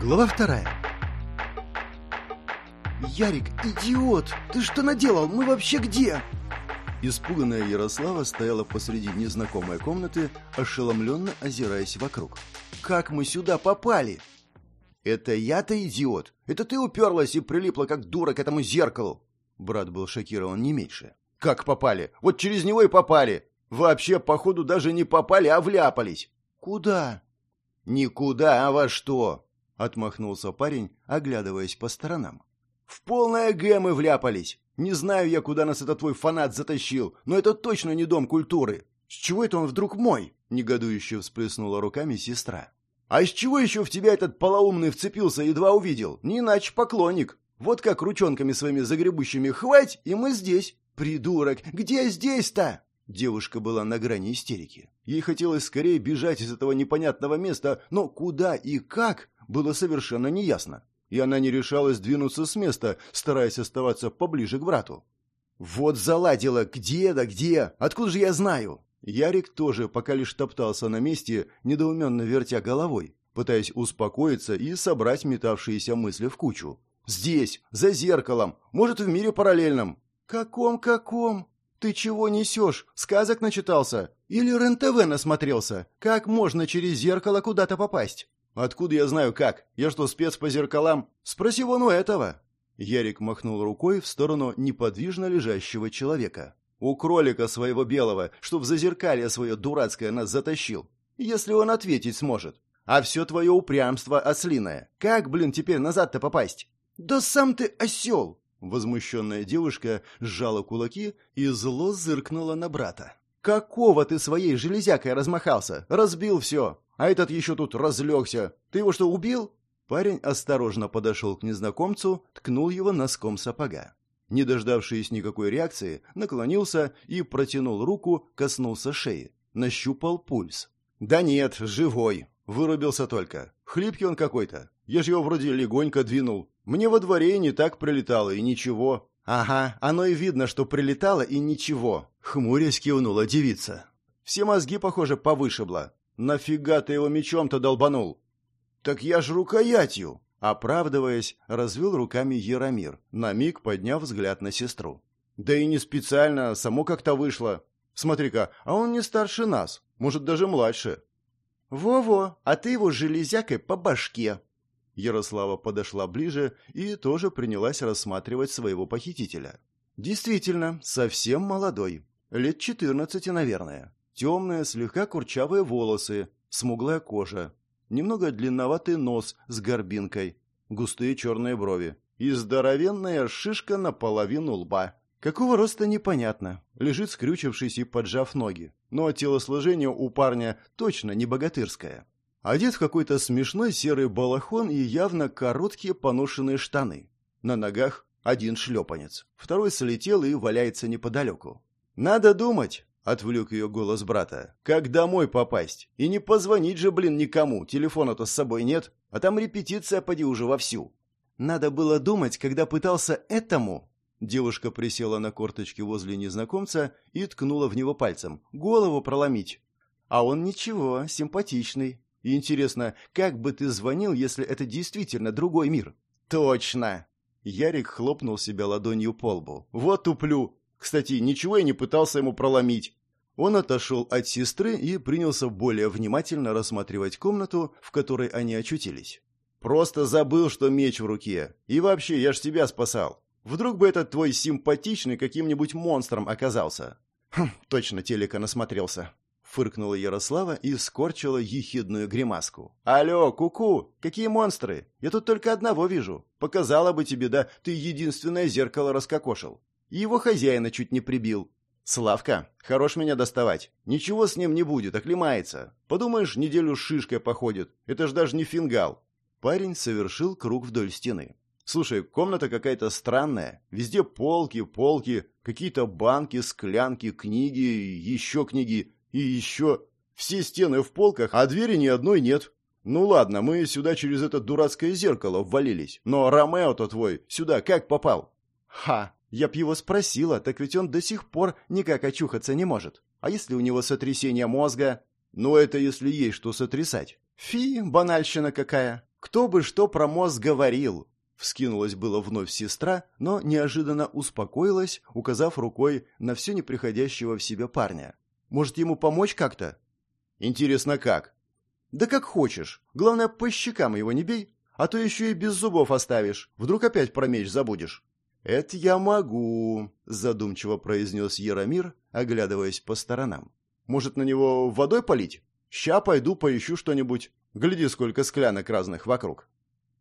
Глава вторая. «Ярик, идиот! Ты что наделал? Мы вообще где?» Испуганная Ярослава стояла посреди незнакомой комнаты, ошеломленно озираясь вокруг. «Как мы сюда попали?» «Это я-то идиот! Это ты уперлась и прилипла, как дура, к этому зеркалу!» Брат был шокирован не меньше. «Как попали? Вот через него и попали! Вообще, походу, даже не попали, а вляпались!» «Куда?» «Никуда, а во что?» — отмахнулся парень, оглядываясь по сторонам. «В полное Г мы вляпались! Не знаю я, куда нас этот твой фанат затащил, но это точно не дом культуры! С чего это он вдруг мой?» — негодующе всплеснула руками сестра. «А с чего еще в тебя этот полоумный вцепился, едва увидел? Не иначе поклонник! Вот как ручонками своими загребущими хвать, и мы здесь! Придурок, где здесь-то?» Девушка была на грани истерики. Ей хотелось скорее бежать из этого непонятного места, но куда и как было совершенно неясно. И она не решалась двинуться с места, стараясь оставаться поближе к брату. «Вот заладила! Где да где? Откуда же я знаю?» Ярик тоже пока лишь топтался на месте, недоуменно вертя головой, пытаясь успокоиться и собрать метавшиеся мысли в кучу. «Здесь, за зеркалом, может, в мире параллельном». «Каком-каком?» «Ты чего несешь? Сказок начитался? Или РЕН-ТВ насмотрелся? Как можно через зеркало куда-то попасть?» «Откуда я знаю как? Я что, спец по зеркалам? Спроси вон у этого!» Ярик махнул рукой в сторону неподвижно лежащего человека. «У кролика своего белого, что в зазеркалье свое дурацкое нас затащил. Если он ответить сможет. А все твое упрямство ослиное. Как, блин, теперь назад-то попасть?» «Да сам ты осел!» Возмущенная девушка сжала кулаки и зло зыркнула на брата. «Какого ты своей железякой размахался? Разбил все! А этот еще тут разлегся! Ты его что, убил?» Парень осторожно подошел к незнакомцу, ткнул его носком сапога. Не дождавшись никакой реакции, наклонился и протянул руку, коснулся шеи. Нащупал пульс. «Да нет, живой. Вырубился только. Хлипкий он какой-то. Я же его вроде легонько двинул. Мне во дворе не так прилетало, и ничего. Ага, оно и видно, что прилетало, и ничего. Хмурясь кивнула девица. Все мозги, похоже, повышибло. Нафига ты его мечом-то долбанул? Так я ж рукоятью. Оправдываясь, развел руками Яромир, на миг подняв взгляд на сестру. Да и не специально, само как-то вышло. Смотри-ка, а он не старше нас, может, даже младше. «Во-во, а ты его железякой по башке!» Ярослава подошла ближе и тоже принялась рассматривать своего похитителя. Действительно, совсем молодой. Лет четырнадцати, наверное. Темные, слегка курчавые волосы, смуглая кожа, немного длинноватый нос с горбинкой, густые черные брови и здоровенная шишка наполовину лба. Какого роста непонятно. Лежит скрючившись и поджав ноги. Но телосложение у парня точно не богатырское. Одет в какой-то смешной серый балахон и явно короткие поношенные штаны. На ногах один шлепанец. Второй слетел и валяется неподалеку. «Надо думать!» — отвлек ее голос брата. «Как домой попасть? И не позвонить же, блин, никому. Телефона-то с собой нет. А там репетиция, поди, уже вовсю». «Надо было думать, когда пытался этому Девушка присела на корточки возле незнакомца и ткнула в него пальцем. «Голову проломить!» «А он ничего, симпатичный. И интересно, как бы ты звонил, если это действительно другой мир?» «Точно!» Ярик хлопнул себя ладонью по лбу. «Вот туплю! Кстати, ничего я не пытался ему проломить!» Он отошел от сестры и принялся более внимательно рассматривать комнату, в которой они очутились. «Просто забыл, что меч в руке. И вообще, я ж тебя спасал. Вдруг бы этот твой симпатичный каким-нибудь монстром оказался. Хм, точно телека насмотрелся. Фыркнула Ярослава и скорчила ехидную гримаску. «Алло, куку, -ку, какие монстры? Я тут только одного вижу. Показала бы тебе, да, ты единственное зеркало раскокошил. Его хозяина чуть не прибил. Славка, хорош меня доставать. Ничего с ним не будет, оклемается. Подумаешь, неделю с шишкой походит. Это ж даже не фингал». Парень совершил круг вдоль стены. Слушай, комната какая-то странная. Везде полки, полки, какие-то банки, склянки, книги, еще книги и еще... Все стены в полках, а двери ни одной нет. Ну ладно, мы сюда через это дурацкое зеркало ввалились. Но Ромео-то твой сюда как попал? Ха, я б его спросила, так ведь он до сих пор никак очухаться не может. А если у него сотрясение мозга? Ну это если есть что сотрясать. Фи, банальщина какая. Кто бы что про мозг говорил? Вскинулась было вновь сестра, но неожиданно успокоилась, указав рукой на все неприходящего в себя парня. Может, ему помочь как-то? Интересно, как? Да как хочешь. Главное, по щекам его не бей, а то еще и без зубов оставишь. Вдруг опять про меч забудешь. «Это я могу», — задумчиво произнес Яромир, оглядываясь по сторонам. «Может, на него водой полить? Ща пойду поищу что-нибудь. Гляди, сколько склянок разных вокруг».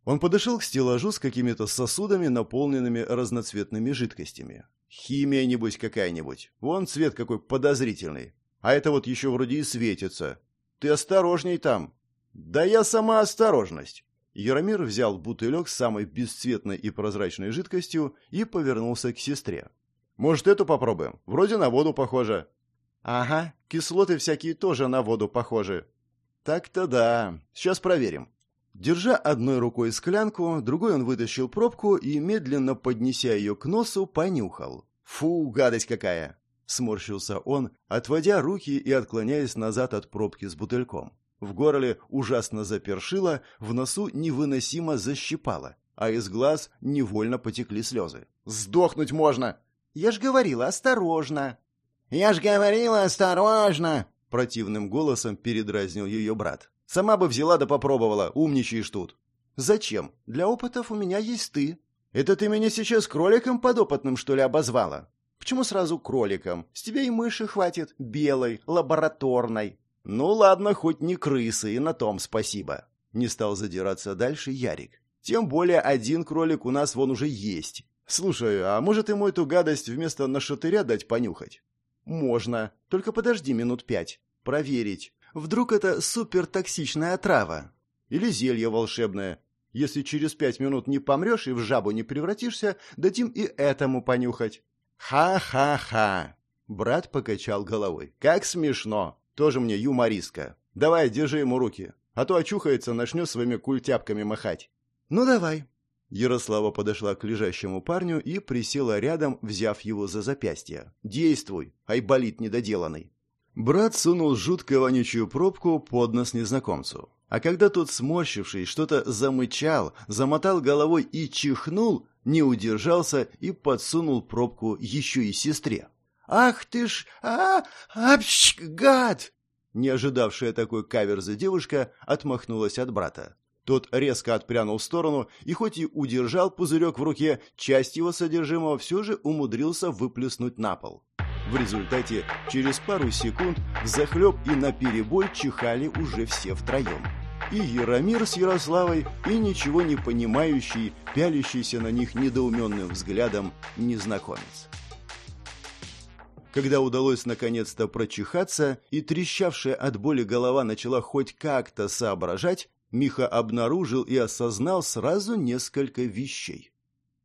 Он подошел к стеллажу с какими-то сосудами, наполненными разноцветными жидкостями. Химия, небось, какая-нибудь. Вон цвет какой подозрительный. А это вот еще вроде и светится. Ты осторожней там. Да я сама осторожность. Яромир взял бутылек с самой бесцветной и прозрачной жидкостью и повернулся к сестре. «Может, эту попробуем? Вроде на воду похоже». «Ага, кислоты всякие тоже на воду похожи». «Так-то да. Сейчас проверим». Держа одной рукой склянку, другой он вытащил пробку и, медленно поднеся ее к носу, понюхал. «Фу, гадость какая!» — сморщился он, отводя руки и отклоняясь назад от пробки с бутыльком. В горле ужасно запершило, в носу невыносимо защипало, а из глаз невольно потекли слезы. «Сдохнуть можно!» «Я ж говорила, осторожно!» «Я ж говорила, осторожно!» Противным голосом передразнил ее брат. «Сама бы взяла да попробовала, умничаешь тут!» «Зачем? Для опытов у меня есть ты!» «Это ты меня сейчас кроликом подопытным, что ли, обозвала?» «Почему сразу кроликом? С тебя и мыши хватит, белой, лабораторной!» «Ну ладно, хоть не крысы, и на том спасибо». Не стал задираться дальше Ярик. «Тем более один кролик у нас вон уже есть. Слушай, а может ему эту гадость вместо нашатыря дать понюхать?» «Можно. Только подожди минут пять. Проверить. Вдруг это супертоксичная трава? Или зелье волшебное? Если через пять минут не помрешь и в жабу не превратишься, дадим и этому понюхать». «Ха-ха-ха!» Брат покачал головой. «Как смешно! Тоже мне юмористка. Давай, держи ему руки, а то очухается, начнет своими культяпками махать. Ну давай. Ярослава подошла к лежащему парню и присела рядом, взяв его за запястье. «Действуй, айболит недоделанный». Брат сунул жутко вонючую пробку под нос незнакомцу. А когда тот, сморщившись, что-то замычал, замотал головой и чихнул, не удержался и подсунул пробку еще и сестре. «Ах ты ж! А! Апщ! Гад!» Не ожидавшая такой каверзы девушка отмахнулась от брата. Тот резко отпрянул в сторону и хоть и удержал пузырек в руке, часть его содержимого все же умудрился выплеснуть на пол. В результате через пару секунд захлеб и наперебой чихали уже все втроем. И Яромир с Ярославой, и ничего не понимающий, пялящийся на них недоуменным взглядом незнакомец. Когда удалось наконец-то прочихаться, и трещавшая от боли голова начала хоть как-то соображать, Миха обнаружил и осознал сразу несколько вещей.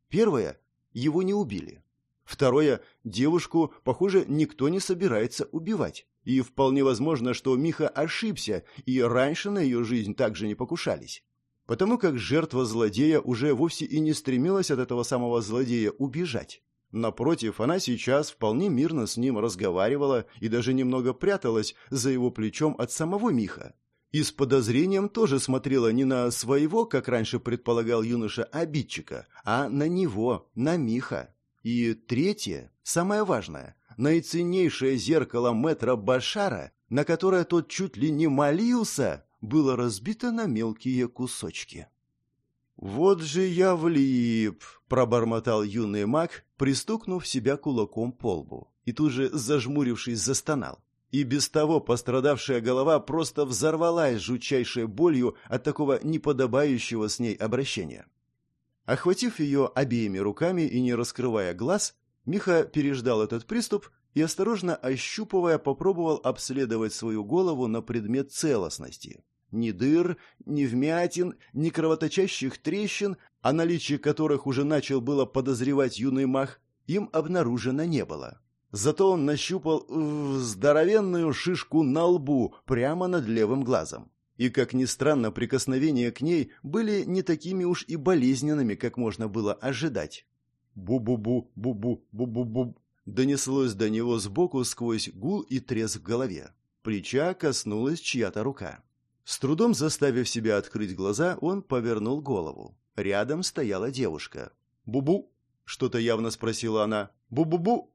Первое – его не убили. Второе – девушку, похоже, никто не собирается убивать. И вполне возможно, что Миха ошибся, и раньше на ее жизнь также не покушались. Потому как жертва злодея уже вовсе и не стремилась от этого самого злодея убежать. Напротив, она сейчас вполне мирно с ним разговаривала и даже немного пряталась за его плечом от самого Миха. И с подозрением тоже смотрела не на своего, как раньше предполагал юноша, обидчика, а на него, на Миха. И третье, самое важное, наиценнейшее зеркало мэтра Башара, на которое тот чуть ли не молился, было разбито на мелкие кусочки. «Вот же я влип!» — пробормотал юный маг, пристукнув себя кулаком по лбу, и тут же, зажмурившись, застонал. И без того пострадавшая голова просто взорвалась жутчайшей болью от такого неподобающего с ней обращения. Охватив ее обеими руками и не раскрывая глаз, Миха переждал этот приступ и, осторожно ощупывая, попробовал обследовать свою голову на предмет целостности. Ни дыр, ни вмятин, ни кровоточащих трещин, о наличии которых уже начал было подозревать юный мах, им обнаружено не было. Зато он нащупал здоровенную шишку на лбу прямо над левым глазом. И, как ни странно, прикосновения к ней были не такими уж и болезненными, как можно было ожидать. «Бу-бу-бу, бу-бу, бу-бу-бу», донеслось до него сбоку сквозь гул и треск в голове. Плеча коснулась чья-то рука. С трудом заставив себя открыть глаза, он повернул голову. Рядом стояла девушка. «Бу-бу!» — что-то явно спросила она. «Бу-бу-бу!»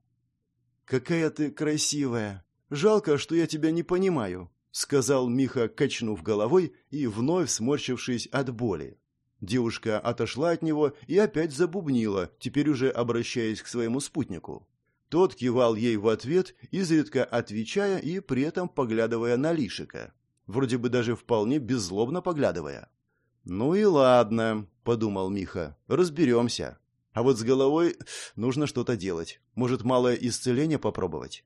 «Какая ты красивая! Жалко, что я тебя не понимаю», — сказал Миха, качнув головой и вновь сморщившись от боли. Девушка отошла от него и опять забубнила, теперь уже обращаясь к своему спутнику. Тот кивал ей в ответ, изредка отвечая и при этом поглядывая на Лишика. Вроде бы даже вполне беззлобно поглядывая. «Ну и ладно», — подумал Миха, — «разберемся». А вот с головой нужно что-то делать. Может, малое исцеление попробовать?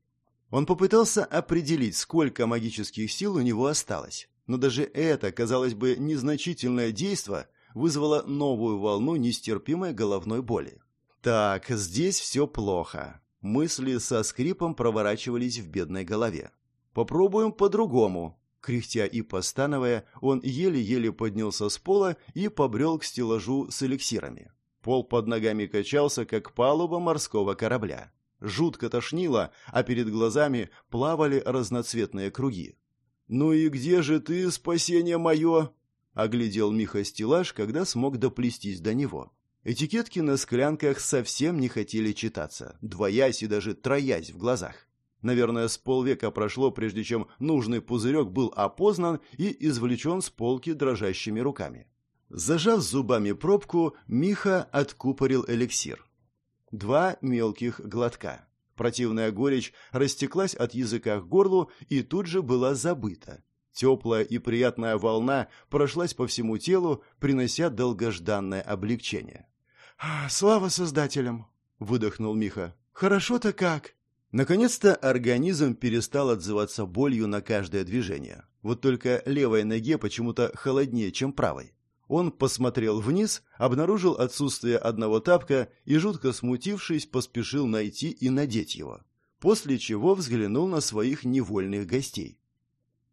Он попытался определить, сколько магических сил у него осталось. Но даже это, казалось бы, незначительное действо вызвало новую волну нестерпимой головной боли. Так, здесь все плохо. Мысли со скрипом проворачивались в бедной голове. Попробуем по-другому. Кряхтя и постановая, он еле-еле поднялся с пола и побрел к стеллажу с эликсирами. Пол под ногами качался, как палуба морского корабля. Жутко тошнило, а перед глазами плавали разноцветные круги. «Ну и где же ты, спасение мое?» — оглядел Миха стеллаж, когда смог доплестись до него. Этикетки на склянках совсем не хотели читаться, двоясь и даже троясь в глазах. Наверное, с полвека прошло, прежде чем нужный пузырек был опознан и извлечен с полки дрожащими руками. Зажав зубами пробку, Миха откупорил эликсир. Два мелких глотка. Противная горечь растеклась от языка к горлу и тут же была забыта. Теплая и приятная волна прошлась по всему телу, принося долгожданное облегчение. «А, «Слава Создателям!» — выдохнул Миха. «Хорошо-то как!» Наконец-то организм перестал отзываться болью на каждое движение. Вот только левой ноге почему-то холоднее, чем правой. Он посмотрел вниз, обнаружил отсутствие одного тапка и, жутко смутившись, поспешил найти и надеть его. После чего взглянул на своих невольных гостей.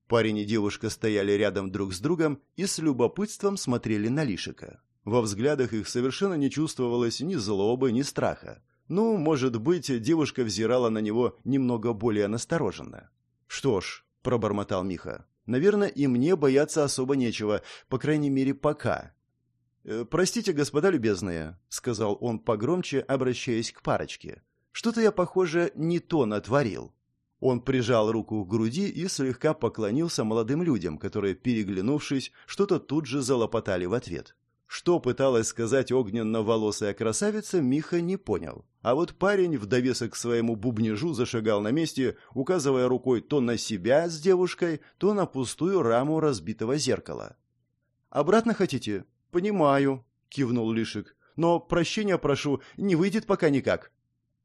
Парень и девушка стояли рядом друг с другом и с любопытством смотрели на Лишика. Во взглядах их совершенно не чувствовалось ни злобы, ни страха. Ну, может быть, девушка взирала на него немного более настороженно. «Что ж», — пробормотал Миха, Наверное, и мне бояться особо нечего, по крайней мере, пока. «Э, «Простите, господа любезные», — сказал он погромче, обращаясь к парочке. «Что-то я, похоже, не то натворил». Он прижал руку к груди и слегка поклонился молодым людям, которые, переглянувшись, что-то тут же залопотали в ответ. Что пыталась сказать огненно-волосая красавица, Миха не понял. А вот парень в довесок к своему бубнежу зашагал на месте, указывая рукой то на себя с девушкой, то на пустую раму разбитого зеркала. «Обратно хотите?» «Понимаю», — кивнул Лишик. «Но прощения прошу, не выйдет пока никак».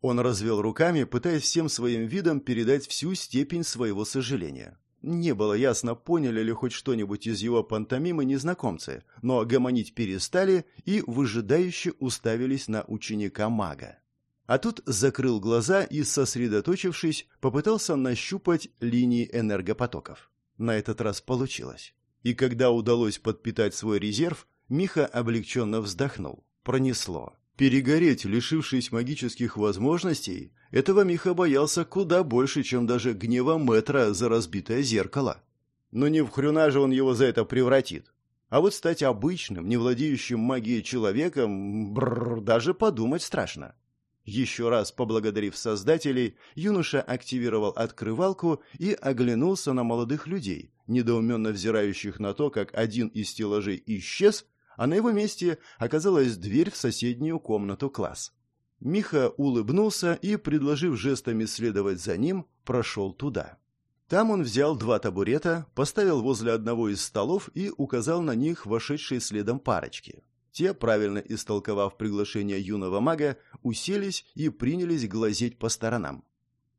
Он развел руками, пытаясь всем своим видом передать всю степень своего сожаления. Не было ясно, поняли ли хоть что-нибудь из его пантомимы незнакомцы, но гомонить перестали и выжидающе уставились на ученика-мага. А тут закрыл глаза и, сосредоточившись, попытался нащупать линии энергопотоков. На этот раз получилось. И когда удалось подпитать свой резерв, Миха облегченно вздохнул. Пронесло. Перегореть, лишившись магических возможностей, этого Миха боялся куда больше, чем даже гнева Метра за разбитое зеркало. Но не в хрюна же он его за это превратит. А вот стать обычным, не владеющим магией человеком, бррр, даже подумать страшно. Еще раз поблагодарив создателей, юноша активировал открывалку и оглянулся на молодых людей, недоуменно взирающих на то, как один из стеллажей исчез, а на его месте оказалась дверь в соседнюю комнату класс. Миха улыбнулся и, предложив жестами следовать за ним, прошел туда. Там он взял два табурета, поставил возле одного из столов и указал на них вошедшие следом парочки. Те, правильно истолковав приглашение юного мага, уселись и принялись глазеть по сторонам.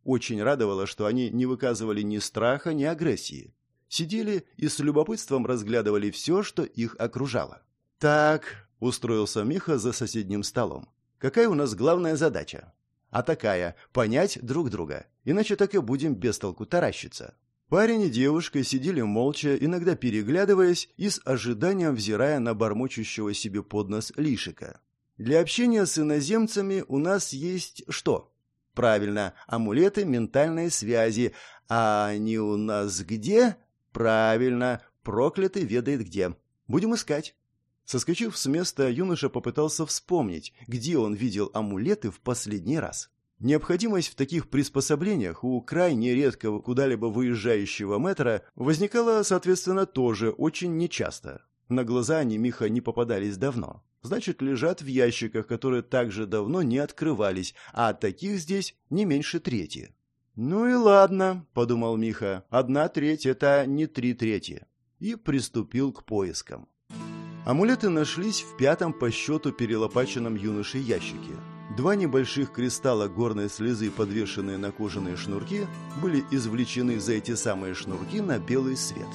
Очень радовало, что они не выказывали ни страха, ни агрессии. Сидели и с любопытством разглядывали все, что их окружало. «Так», — устроился Миха за соседним столом, — «какая у нас главная задача?» «А такая — понять друг друга, иначе так и будем без толку таращиться». Парень и девушка сидели молча, иногда переглядываясь и с ожиданием взирая на бормочущего себе под нос лишика. «Для общения с иноземцами у нас есть что?» «Правильно, амулеты ментальной связи. А они у нас где?» «Правильно, Проклятый ведает где. Будем искать. Соскочив с места, юноша попытался вспомнить, где он видел амулеты в последний раз. Необходимость в таких приспособлениях у крайне редкого куда-либо выезжающего метра возникала, соответственно, тоже очень нечасто. На глаза они Миха не попадались давно. Значит, лежат в ящиках, которые также давно не открывались, а таких здесь не меньше трети. «Ну и ладно», — подумал Миха, — «одна треть — это не три трети». И приступил к поискам. Амулеты нашлись в пятом по счету перелопаченном юношей ящике. Два небольших кристалла горной слезы, подвешенные на кожаные шнурки, были извлечены за эти самые шнурки на белый свет.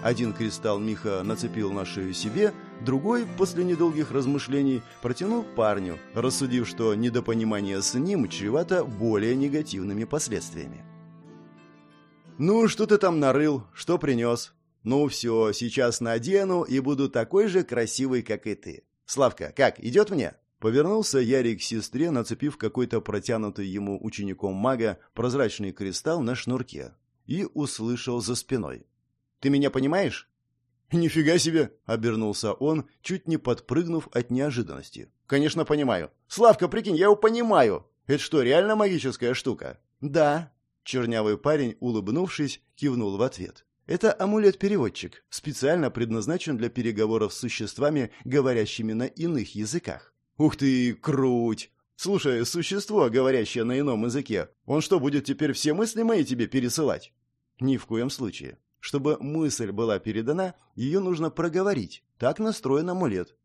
Один кристалл Миха нацепил на шею себе, другой, после недолгих размышлений, протянул парню, рассудив, что недопонимание с ним чревато более негативными последствиями. «Ну, что ты там нарыл? Что принес?» «Ну все, сейчас надену и буду такой же красивый, как и ты. Славка, как, идет мне?» Повернулся Ярик к сестре, нацепив какой-то протянутый ему учеником мага прозрачный кристалл на шнурке. И услышал за спиной. «Ты меня понимаешь?» «Нифига себе!» — обернулся он, чуть не подпрыгнув от неожиданности. «Конечно понимаю. Славка, прикинь, я его понимаю. Это что, реально магическая штука?» «Да». Чернявый парень, улыбнувшись, кивнул в ответ. Это амулет-переводчик, специально предназначен для переговоров с существами, говорящими на иных языках. «Ух ты, круть! Слушай, существо, говорящее на ином языке, он что, будет теперь все мысли мои тебе пересылать?» «Ни в коем случае. Чтобы мысль была передана, ее нужно проговорить. Так настроен амулет».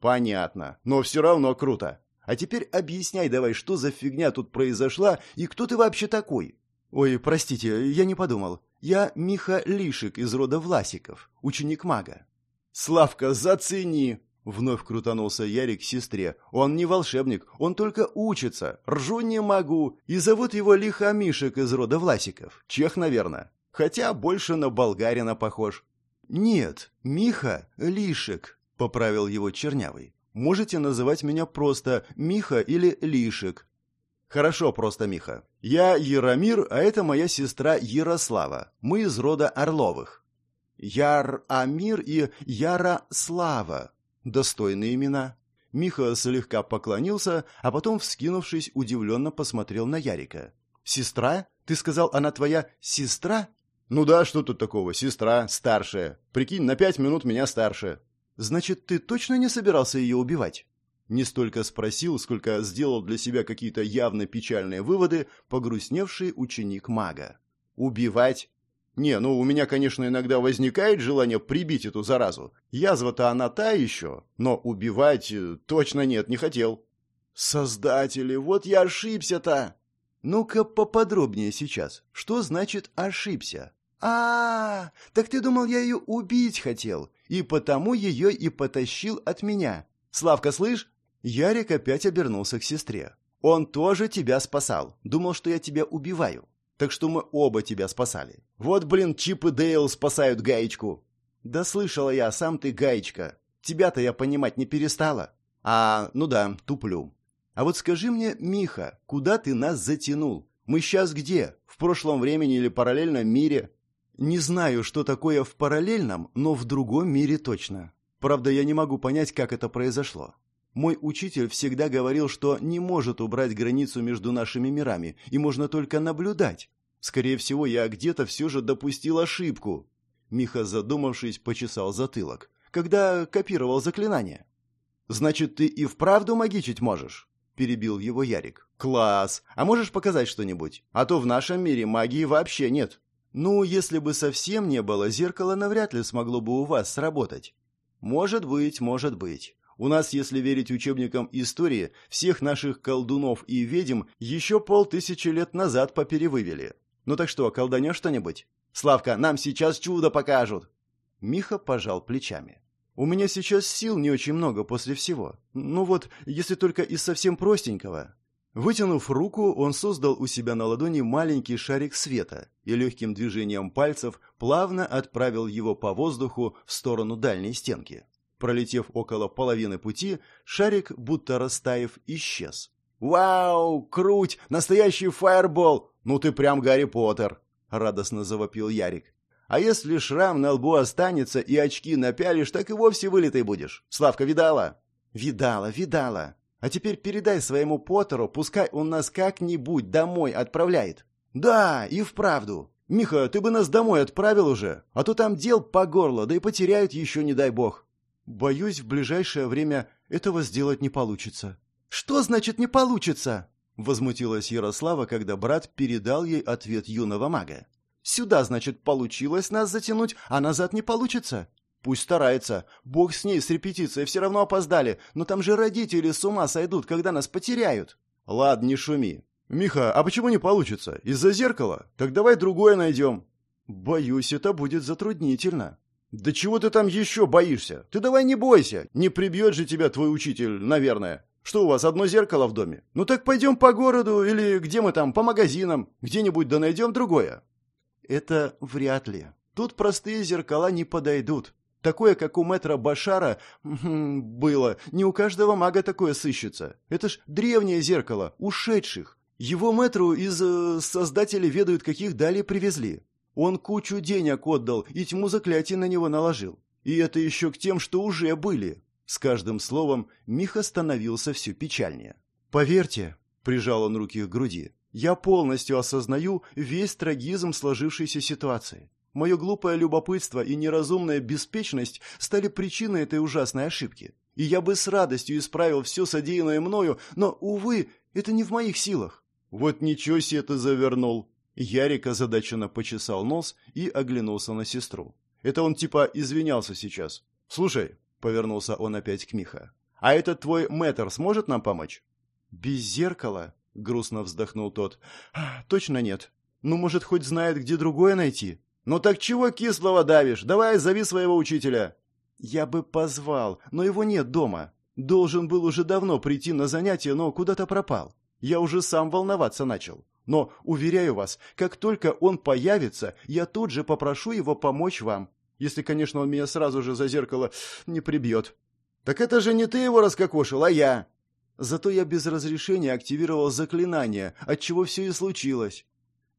«Понятно. Но все равно круто. А теперь объясняй давай, что за фигня тут произошла и кто ты вообще такой?» «Ой, простите, я не подумал. Я Миха Лишик из рода Власиков, ученик мага». «Славка, зацени!» Вновь крутанулся Ярик к сестре. «Он не волшебник, он только учится. Ржу не могу. И зовут его Лиха Мишек из рода Власиков. Чех, наверное. Хотя больше на болгарина похож». «Нет, Миха Лишек», — поправил его Чернявый. «Можете называть меня просто Миха или Лишек». «Хорошо, просто Миха. Я Яромир, а это моя сестра Ярослава. Мы из рода Орловых». «Яр-Амир и Ярослава», Достойные имена. Миха слегка поклонился, а потом, вскинувшись, удивленно посмотрел на Ярика. «Сестра? Ты сказал, она твоя сестра?» «Ну да, что тут такого? Сестра, старшая. Прикинь, на пять минут меня старше». «Значит, ты точно не собирался ее убивать?» Не столько спросил, сколько сделал для себя какие-то явно печальные выводы погрустневший ученик мага. «Убивать? Не, ну у меня, конечно, иногда возникает желание прибить эту заразу. Язва-то она та еще, но убивать э, точно нет, не хотел. Создатели, вот я ошибся-то. Ну-ка поподробнее сейчас. Что значит ошибся? А, -а, а, так ты думал, я ее убить хотел, и потому ее и потащил от меня. Славка, слышь? Ярик опять обернулся к сестре. Он тоже тебя спасал. Думал, что я тебя убиваю. Так что мы оба тебя спасали. Вот, блин, Чип и Дейл спасают гаечку. Да слышала я, сам ты гаечка. Тебя-то я понимать не перестала. А, ну да, туплю. А вот скажи мне, Миха, куда ты нас затянул? Мы сейчас где? В прошлом времени или параллельном мире? Не знаю, что такое в параллельном, но в другом мире точно. Правда, я не могу понять, как это произошло. Мой учитель всегда говорил, что не может убрать границу между нашими мирами, и можно только наблюдать. Скорее всего, я где-то все же допустил ошибку. Миха, задумавшись, почесал затылок. Когда копировал заклинание. «Значит, ты и вправду магичить можешь?» Перебил его Ярик. «Класс! А можешь показать что-нибудь? А то в нашем мире магии вообще нет». «Ну, если бы совсем не было, зеркало навряд ли смогло бы у вас сработать». «Может быть, может быть. У нас, если верить учебникам истории, всех наших колдунов и ведьм еще полтысячи лет назад поперевывели. Ну так что, колданешь что-нибудь? Славка, нам сейчас чудо покажут!» Миха пожал плечами. «У меня сейчас сил не очень много после всего. Ну вот, если только из совсем простенького». Вытянув руку, он создал у себя на ладони маленький шарик света и легким движением пальцев плавно отправил его по воздуху в сторону дальней стенки. Пролетев около половины пути, шарик, будто растаяв, исчез. «Вау! Круть! Настоящий фаербол! Ну ты прям Гарри Поттер!» — радостно завопил Ярик. А если шрам на лбу останется и очки напялишь, так и вовсе вылитый будешь. Славка видала? Видала, видала. А теперь передай своему Поттеру, пускай он нас как-нибудь домой отправляет. Да, и вправду. Миха, ты бы нас домой отправил уже, а то там дел по горло, да и потеряют еще, не дай бог. Боюсь, в ближайшее время этого сделать не получится. Что значит не получится? Возмутилась Ярослава, когда брат передал ей ответ юного мага. Сюда, значит, получилось нас затянуть, а назад не получится. Пусть старается. Бог с ней, с репетицией, все равно опоздали. Но там же родители с ума сойдут, когда нас потеряют. Ладно, не шуми. Миха, а почему не получится? Из-за зеркала? Так давай другое найдем. Боюсь, это будет затруднительно. Да чего ты там еще боишься? Ты давай не бойся. Не прибьет же тебя твой учитель, наверное. Что у вас, одно зеркало в доме? Ну так пойдем по городу или где мы там, по магазинам. Где-нибудь да найдем другое. Это вряд ли. Тут простые зеркала не подойдут. Такое, как у мэтра Башара, было. Не у каждого мага такое сыщется. Это ж древнее зеркало, ушедших. Его мэтру из э, создателей ведают, каких далее привезли. Он кучу денег отдал и тьму заклятий на него наложил. И это еще к тем, что уже были. С каждым словом Миха становился все печальнее. «Поверьте», — прижал он руки к груди, я полностью осознаю весь трагизм сложившейся ситуации. Мое глупое любопытство и неразумная беспечность стали причиной этой ужасной ошибки. И я бы с радостью исправил все содеянное мною, но, увы, это не в моих силах. Вот ничего себе ты завернул. Ярик озадаченно почесал нос и оглянулся на сестру. Это он типа извинялся сейчас. Слушай, повернулся он опять к Миха. А этот твой мэтр сможет нам помочь? Без зеркала грустно вздохнул тот. Точно нет. Ну, может, хоть знает, где другое найти? Ну так чего кислого давишь? Давай зови своего учителя. Я бы позвал, но его нет дома. Должен был уже давно прийти на занятие, но куда-то пропал. Я уже сам волноваться начал. Но, уверяю вас, как только он появится, я тут же попрошу его помочь вам. Если, конечно, он меня сразу же за зеркало не прибьет. Так это же не ты его раскокошил, а я. Зато я без разрешения активировал заклинание, отчего все и случилось.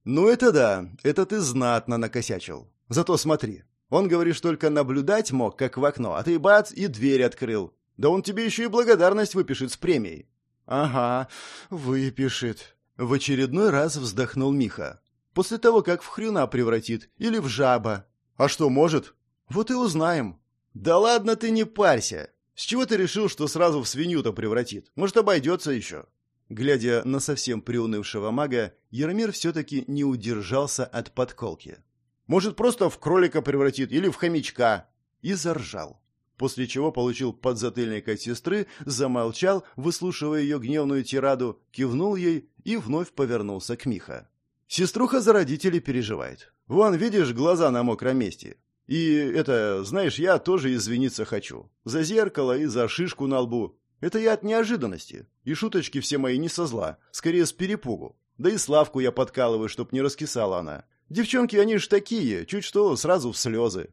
Ну это да, это ты знатно накосячил. Зато смотри, он, говоришь, только наблюдать мог, как в окно, а ты бац и дверь открыл. Да он тебе еще и благодарность выпишет с премией. Ага, выпишет. В очередной раз вздохнул Миха. После того, как в хрюна превратит или в жаба. А что может? Вот и узнаем. Да ладно ты не парься. С чего ты решил, что сразу в свинью-то превратит? Может, обойдется еще?» Глядя на совсем приунывшего мага, Яромир все-таки не удержался от подколки. «Может, просто в кролика превратит или в хомячка?» И заржал. После чего получил подзатыльник от сестры, замолчал, выслушивая ее гневную тираду, кивнул ей и вновь повернулся к Миха. «Сеструха за родителей переживает. Вон, видишь, глаза на мокром месте. И это, знаешь, я тоже извиниться хочу. За зеркало и за шишку на лбу. Это я от неожиданности. И шуточки все мои не со зла, скорее с перепугу. Да и Славку я подкалываю, чтоб не раскисала она. Девчонки, они ж такие, чуть что, сразу в слезы.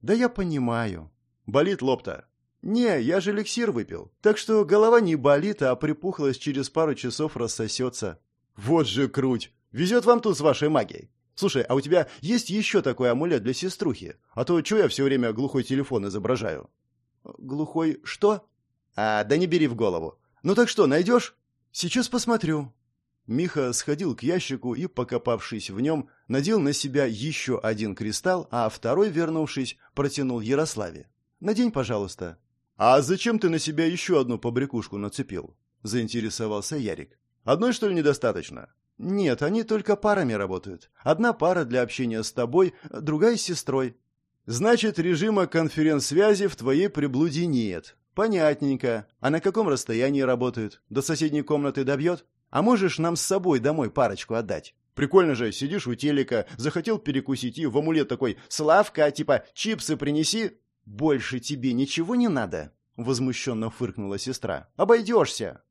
Да я понимаю. Болит лоб-то? Не, я же эликсир выпил. Так что голова не болит, а припухлость через пару часов рассосется. Вот же круть. Везет вам тут с вашей магией. Слушай, а у тебя есть еще такой амулет для сеструхи? А то что я все время глухой телефон изображаю? Глухой что? А, да не бери в голову. Ну так что, найдешь? Сейчас посмотрю. Миха сходил к ящику и, покопавшись в нем, надел на себя еще один кристалл, а второй, вернувшись, протянул Ярославе. «Надень, пожалуйста». «А зачем ты на себя еще одну побрякушку нацепил?» – заинтересовался Ярик. «Одной, что ли, недостаточно?» «Нет, они только парами работают. Одна пара для общения с тобой, другая с сестрой». «Значит, режима конференц-связи в твоей приблуде нет. Понятненько. А на каком расстоянии работают? До соседней комнаты добьет? А можешь нам с собой домой парочку отдать? Прикольно же, сидишь у телека, захотел перекусить и в амулет такой «Славка, типа, чипсы принеси». «Больше тебе ничего не надо?» — возмущенно фыркнула сестра. «Обойдешься».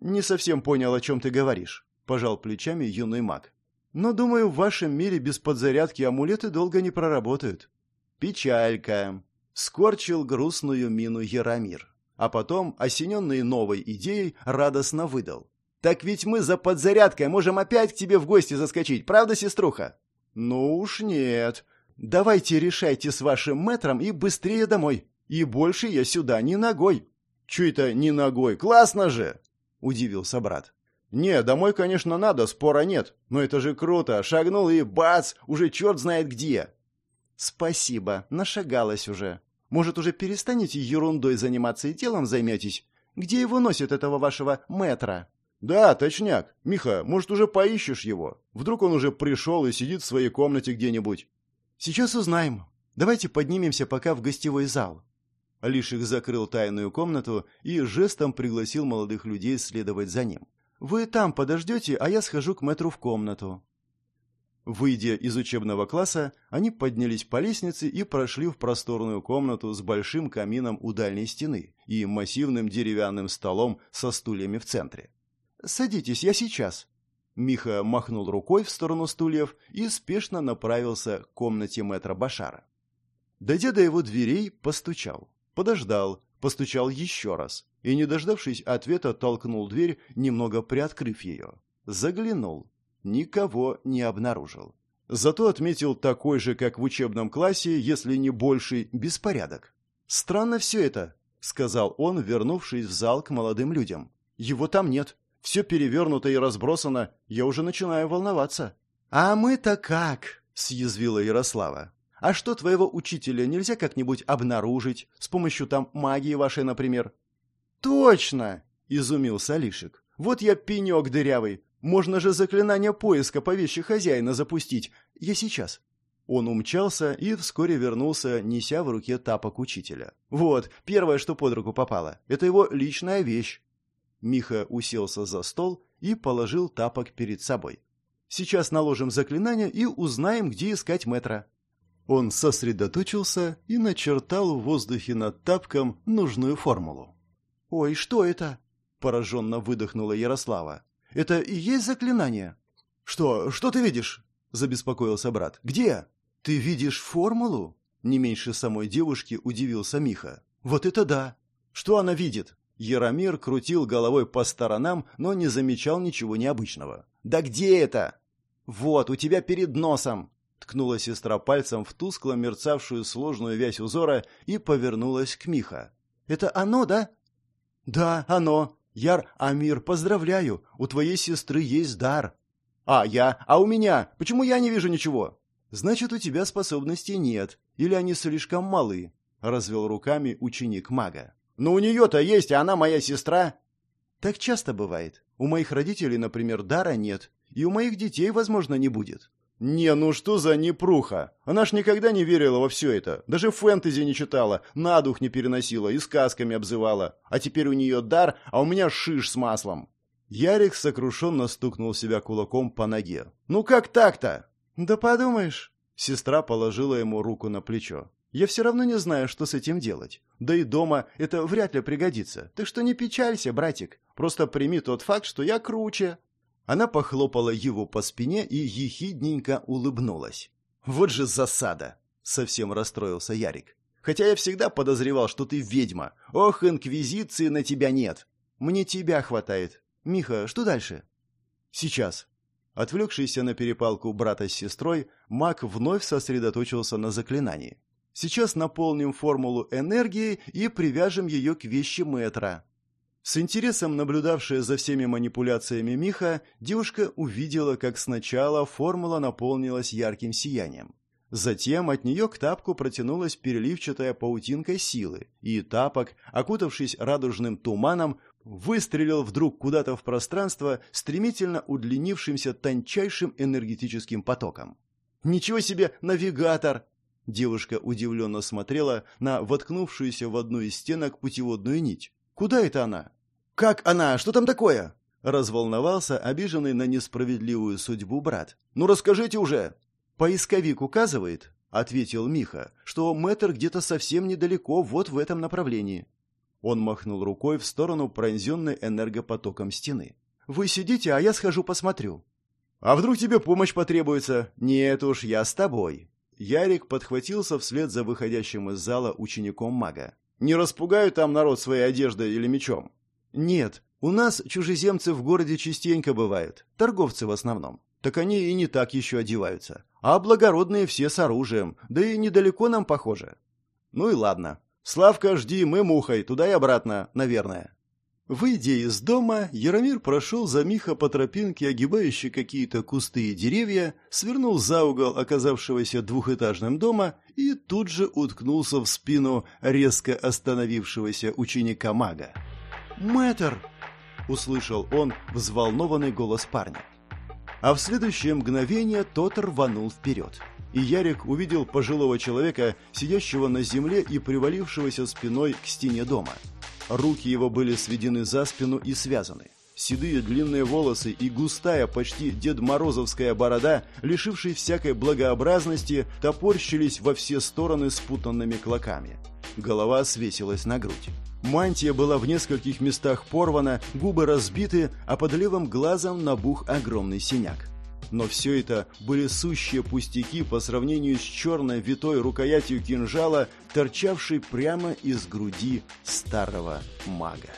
«Не совсем понял, о чем ты говоришь». — пожал плечами юный маг. «Но, думаю, в вашем мире без подзарядки амулеты долго не проработают». «Печалька!» — скорчил грустную мину Яромир. А потом, осененный новой идеей, радостно выдал. «Так ведь мы за подзарядкой можем опять к тебе в гости заскочить, правда, сеструха?» «Ну уж нет. Давайте решайте с вашим мэтром и быстрее домой. И больше я сюда не ногой». «Чё это не ногой? Классно же!» — удивился брат. «Не, домой, конечно, надо, спора нет. Но это же круто. Шагнул и бац, уже черт знает где». «Спасибо, нашагалась уже. Может, уже перестанете ерундой заниматься и делом займетесь? Где его носит этого вашего метра?» «Да, точняк. Миха, может, уже поищешь его? Вдруг он уже пришел и сидит в своей комнате где-нибудь?» «Сейчас узнаем. Давайте поднимемся пока в гостевой зал». Лиших закрыл тайную комнату и жестом пригласил молодых людей следовать за ним. «Вы там подождете, а я схожу к мэтру в комнату». Выйдя из учебного класса, они поднялись по лестнице и прошли в просторную комнату с большим камином у дальней стены и массивным деревянным столом со стульями в центре. «Садитесь, я сейчас». Миха махнул рукой в сторону стульев и спешно направился к комнате мэтра Башара. Дойдя до его дверей, постучал. Подождал, постучал еще раз и, не дождавшись ответа, толкнул дверь, немного приоткрыв ее. Заглянул. Никого не обнаружил. Зато отметил такой же, как в учебном классе, если не больший, беспорядок. «Странно все это», — сказал он, вернувшись в зал к молодым людям. «Его там нет. Все перевернуто и разбросано. Я уже начинаю волноваться». «А мы-то как?» — съязвила Ярослава. «А что твоего учителя нельзя как-нибудь обнаружить? С помощью там магии вашей, например?» «Точно!» — изумился Лишик. «Вот я пенек дырявый. Можно же заклинание поиска по вещи хозяина запустить. Я сейчас». Он умчался и вскоре вернулся, неся в руке тапок учителя. «Вот, первое, что под руку попало. Это его личная вещь. Миха уселся за стол и положил тапок перед собой. «Сейчас наложим заклинание и узнаем, где искать метра». Он сосредоточился и начертал в воздухе над тапком нужную формулу. «Ой, что это?» – пораженно выдохнула Ярослава. «Это и есть заклинание?» «Что? Что ты видишь?» – забеспокоился брат. «Где?» «Ты видишь формулу?» Не меньше самой девушки удивился Миха. «Вот это да!» «Что она видит?» Яромир крутил головой по сторонам, но не замечал ничего необычного. «Да где это?» «Вот, у тебя перед носом!» Ткнула сестра пальцем в тускло мерцавшую сложную вязь узора и повернулась к Миха. «Это оно, да?» «Да, оно. Яр Амир, поздравляю, у твоей сестры есть дар». «А я? А у меня? Почему я не вижу ничего?» «Значит, у тебя способностей нет, или они слишком малы», — развел руками ученик мага. Но у нее-то есть, а она моя сестра. Так часто бывает. У моих родителей, например, дара нет, и у моих детей, возможно, не будет. Не, ну что за непруха? Она ж никогда не верила во все это. Даже фэнтези не читала, на дух не переносила и сказками обзывала. А теперь у нее дар, а у меня шиш с маслом. Ярик сокрушенно стукнул себя кулаком по ноге. «Ну как так-то?» «Да подумаешь». Сестра положила ему руку на плечо. Я все равно не знаю, что с этим делать. Да и дома это вряд ли пригодится. Так что не печалься, братик. Просто прими тот факт, что я круче». Она похлопала его по спине и ехидненько улыбнулась. «Вот же засада!» — совсем расстроился Ярик. «Хотя я всегда подозревал, что ты ведьма. Ох, инквизиции на тебя нет. Мне тебя хватает. Миха, что дальше?» «Сейчас». Отвлекшийся на перепалку брата с сестрой, маг вновь сосредоточился на заклинании. Сейчас наполним формулу энергией и привяжем ее к вещи метра. С интересом наблюдавшая за всеми манипуляциями Миха, девушка увидела, как сначала формула наполнилась ярким сиянием. Затем от нее к тапку протянулась переливчатая паутинка силы, и тапок, окутавшись радужным туманом, выстрелил вдруг куда-то в пространство стремительно удлинившимся тончайшим энергетическим потоком. «Ничего себе, навигатор!» Девушка удивленно смотрела на воткнувшуюся в одну из стенок путеводную нить. «Куда это она?» «Как она? Что там такое?» Разволновался, обиженный на несправедливую судьбу брат. «Ну расскажите уже!» «Поисковик указывает», — ответил Миха, «что мэтр где-то совсем недалеко, вот в этом направлении». Он махнул рукой в сторону пронзенной энергопотоком стены. «Вы сидите, а я схожу посмотрю». «А вдруг тебе помощь потребуется?» «Нет уж, я с тобой», Ярик подхватился вслед за выходящим из зала учеником мага. «Не распугают там народ своей одеждой или мечом?» «Нет, у нас чужеземцы в городе частенько бывают, торговцы в основном. Так они и не так еще одеваются. А благородные все с оружием, да и недалеко нам похоже. Ну и ладно. Славка, жди, мы мухой, туда и обратно, наверное. Выйдя из дома, Яромир прошел за Миха по тропинке, огибающей какие-то кусты и деревья, свернул за угол оказавшегося двухэтажным дома и тут же уткнулся в спину резко остановившегося ученика мага. «Мэтр!» — услышал он взволнованный голос парня. А в следующее мгновение тот рванул вперед. И Ярик увидел пожилого человека, сидящего на земле и привалившегося спиной к стене дома. Руки его были сведены за спину и связаны. Седые длинные волосы и густая, почти Дед Морозовская борода, лишившие всякой благообразности, топорщились во все стороны спутанными клоками. Голова свесилась на грудь. Мантия была в нескольких местах порвана, губы разбиты, а под левым глазом набух огромный синяк. Но все это были сущие пустяки по сравнению с черной витой рукоятью кинжала, торчавшей прямо из груди старого мага.